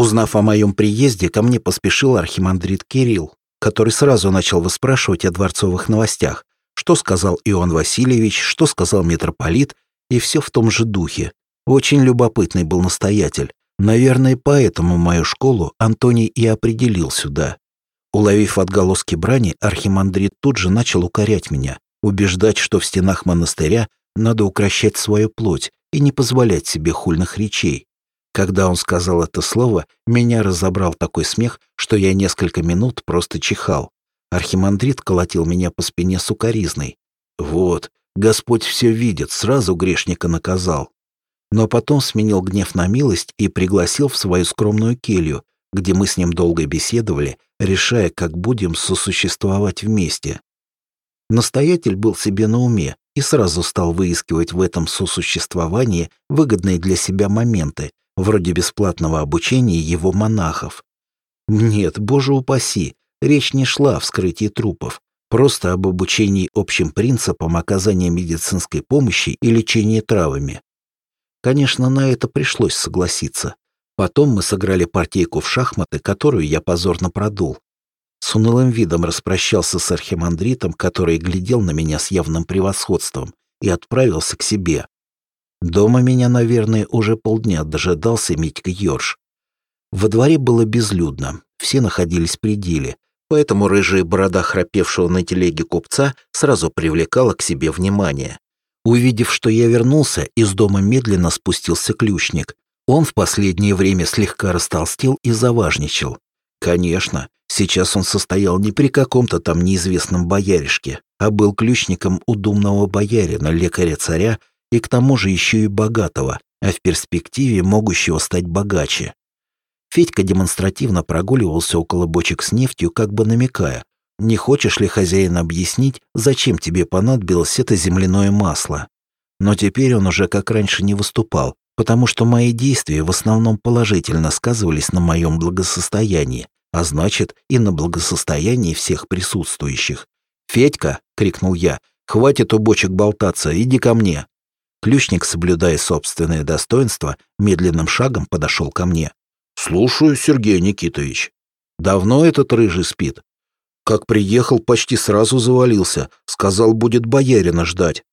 Узнав о моем приезде, ко мне поспешил архимандрит Кирилл, который сразу начал выспрашивать о дворцовых новостях, что сказал Иоанн Васильевич, что сказал митрополит, и все в том же духе. Очень любопытный был настоятель. Наверное, поэтому мою школу Антоний и определил сюда. Уловив отголоски брани, архимандрит тут же начал укорять меня, убеждать, что в стенах монастыря надо укращать свою плоть и не позволять себе хульных речей. Когда он сказал это слово, меня разобрал такой смех, что я несколько минут просто чихал. Архимандрит колотил меня по спине сукоризной. Вот, Господь все видит, сразу грешника наказал. Но потом сменил гнев на милость и пригласил в свою скромную келью, где мы с ним долго беседовали, решая, как будем сосуществовать вместе. Настоятель был себе на уме и сразу стал выискивать в этом сосуществовании выгодные для себя моменты, вроде бесплатного обучения его монахов. Нет, боже упаси, речь не шла о вскрытии трупов, просто об обучении общим принципам оказания медицинской помощи и лечении травами. Конечно, на это пришлось согласиться. Потом мы сыграли партийку в шахматы, которую я позорно продул. С унылым видом распрощался с архимандритом, который глядел на меня с явным превосходством, и отправился к себе. Дома меня, наверное, уже полдня дожидался Митька Йорш. Во дворе было безлюдно, все находились при деле, поэтому рыжая борода храпевшего на телеге купца сразу привлекала к себе внимание. Увидев, что я вернулся, из дома медленно спустился ключник. Он в последнее время слегка растолстел и заважничал. Конечно, сейчас он состоял не при каком-то там неизвестном бояришке, а был ключником у думного боярина, лекаря-царя и к тому же еще и богатого, а в перспективе могущего стать богаче. Федька демонстративно прогуливался около бочек с нефтью, как бы намекая, не хочешь ли, хозяин, объяснить, зачем тебе понадобилось это земляное масло? Но теперь он уже как раньше не выступал, потому что мои действия в основном положительно сказывались на моем благосостоянии, а значит и на благосостоянии всех присутствующих. «Федька!» — крикнул я. «Хватит у бочек болтаться, иди ко мне!» Ключник, соблюдая собственное достоинство, медленным шагом подошел ко мне. «Слушаю, Сергей Никитович. Давно этот рыжий спит?» «Как приехал, почти сразу завалился. Сказал, будет боярина ждать».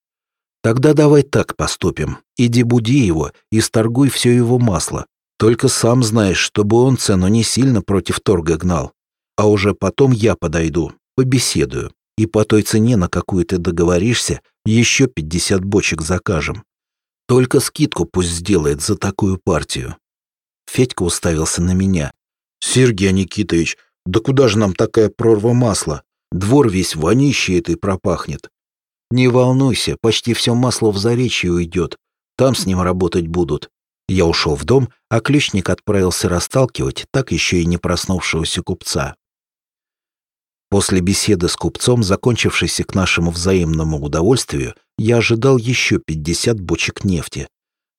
«Тогда давай так поступим. Иди буди его и сторгуй все его масло. Только сам знаешь, чтобы он цену не сильно против торга гнал. А уже потом я подойду, побеседую и по той цене, на какую ты договоришься, еще 50 бочек закажем. Только скидку пусть сделает за такую партию». Федька уставился на меня. «Сергей Никитович, да куда же нам такая прорва масла? Двор весь вонищей этой пропахнет». «Не волнуйся, почти все масло в заречье уйдет. Там с ним работать будут». Я ушел в дом, а ключник отправился расталкивать так еще и не проснувшегося купца. После беседы с купцом, закончившейся к нашему взаимному удовольствию, я ожидал еще 50 бочек нефти.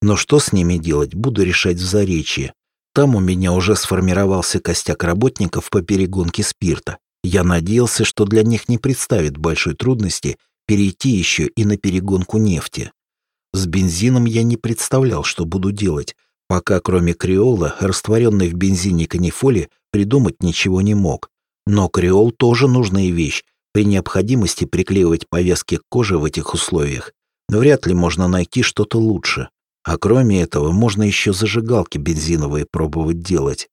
Но что с ними делать, буду решать в Заречье. Там у меня уже сформировался костяк работников по перегонке спирта. Я надеялся, что для них не представит большой трудности перейти еще и на перегонку нефти. С бензином я не представлял, что буду делать, пока кроме креола, растворенной в бензине канифоли, придумать ничего не мог. Но креол тоже нужная вещь. При необходимости приклеивать повязки к коже в этих условиях вряд ли можно найти что-то лучше. А кроме этого, можно еще зажигалки бензиновые пробовать делать.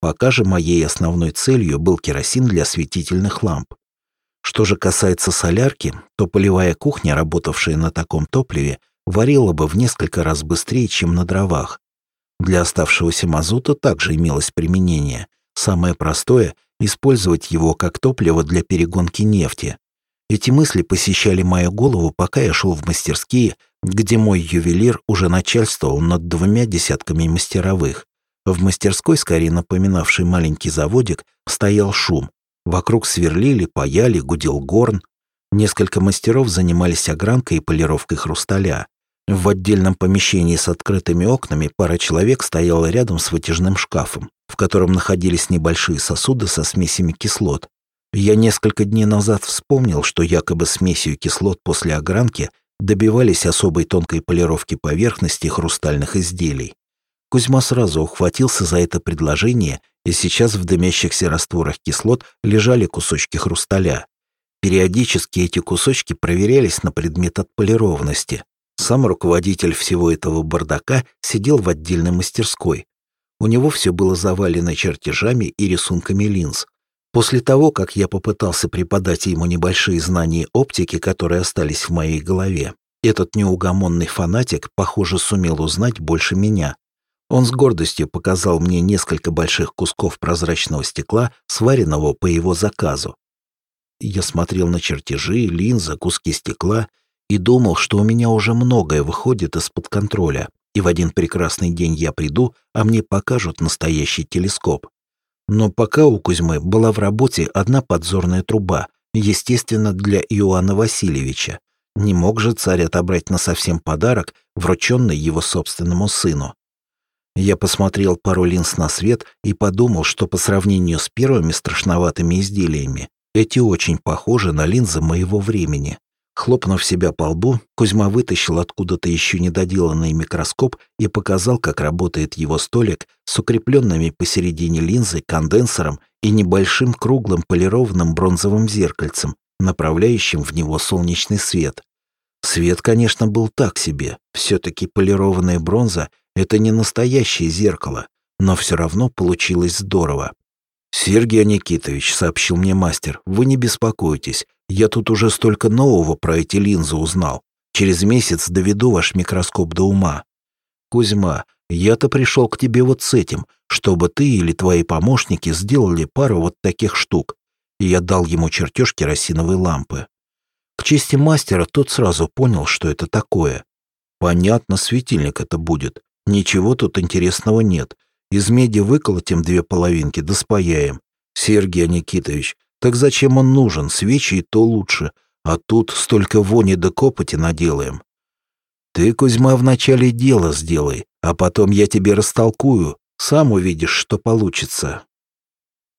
Пока же моей основной целью был керосин для осветительных ламп. Что же касается солярки, то полевая кухня, работавшая на таком топливе, варила бы в несколько раз быстрее, чем на дровах. Для оставшегося мазута также имелось применение. Самое простое использовать его как топливо для перегонки нефти. Эти мысли посещали мою голову, пока я шел в мастерские, где мой ювелир уже начальствовал над двумя десятками мастеровых. В мастерской, скорее напоминавшей маленький заводик, стоял шум. Вокруг сверлили, паяли, гудел горн. Несколько мастеров занимались огранкой и полировкой хрусталя. В отдельном помещении с открытыми окнами пара человек стояла рядом с вытяжным шкафом, в котором находились небольшие сосуды со смесями кислот. Я несколько дней назад вспомнил, что якобы смесью кислот после огранки добивались особой тонкой полировки поверхности хрустальных изделий. Кузьма сразу ухватился за это предложение, и сейчас в дымящихся растворах кислот лежали кусочки хрусталя. Периодически эти кусочки проверялись на предмет отполированности. Сам руководитель всего этого бардака сидел в отдельной мастерской. У него все было завалено чертежами и рисунками линз. После того, как я попытался преподать ему небольшие знания оптики, которые остались в моей голове, этот неугомонный фанатик, похоже, сумел узнать больше меня. Он с гордостью показал мне несколько больших кусков прозрачного стекла, сваренного по его заказу. Я смотрел на чертежи, линзы, куски стекла и думал, что у меня уже многое выходит из-под контроля, и в один прекрасный день я приду, а мне покажут настоящий телескоп. Но пока у Кузьмы была в работе одна подзорная труба, естественно, для Иоанна Васильевича. Не мог же царь отобрать на совсем подарок, врученный его собственному сыну. Я посмотрел пару линз на свет и подумал, что по сравнению с первыми страшноватыми изделиями, эти очень похожи на линзы моего времени. Хлопнув себя по лбу, Кузьма вытащил откуда-то еще недоделанный микроскоп и показал, как работает его столик с укрепленными посередине линзы конденсором и небольшим круглым полированным бронзовым зеркальцем, направляющим в него солнечный свет. Свет, конечно, был так себе. Все-таки полированная бронза — это не настоящее зеркало, но все равно получилось здорово. «Сергей Никитович», — сообщил мне мастер, — «вы не беспокойтесь. Я тут уже столько нового про эти линзы узнал. Через месяц доведу ваш микроскоп до ума. Кузьма, я-то пришел к тебе вот с этим, чтобы ты или твои помощники сделали пару вот таких штук». И я дал ему чертеж керосиновой лампы. К чести мастера тот сразу понял, что это такое. Понятно, светильник это будет. Ничего тут интересного нет. Из меди выколотим две половинки, да спаяем. Сергей Никитович, так зачем он нужен? Свечи и то лучше. А тут столько вони да копоти наделаем. Ты, Кузьма, вначале дело сделай, а потом я тебе растолкую. Сам увидишь, что получится.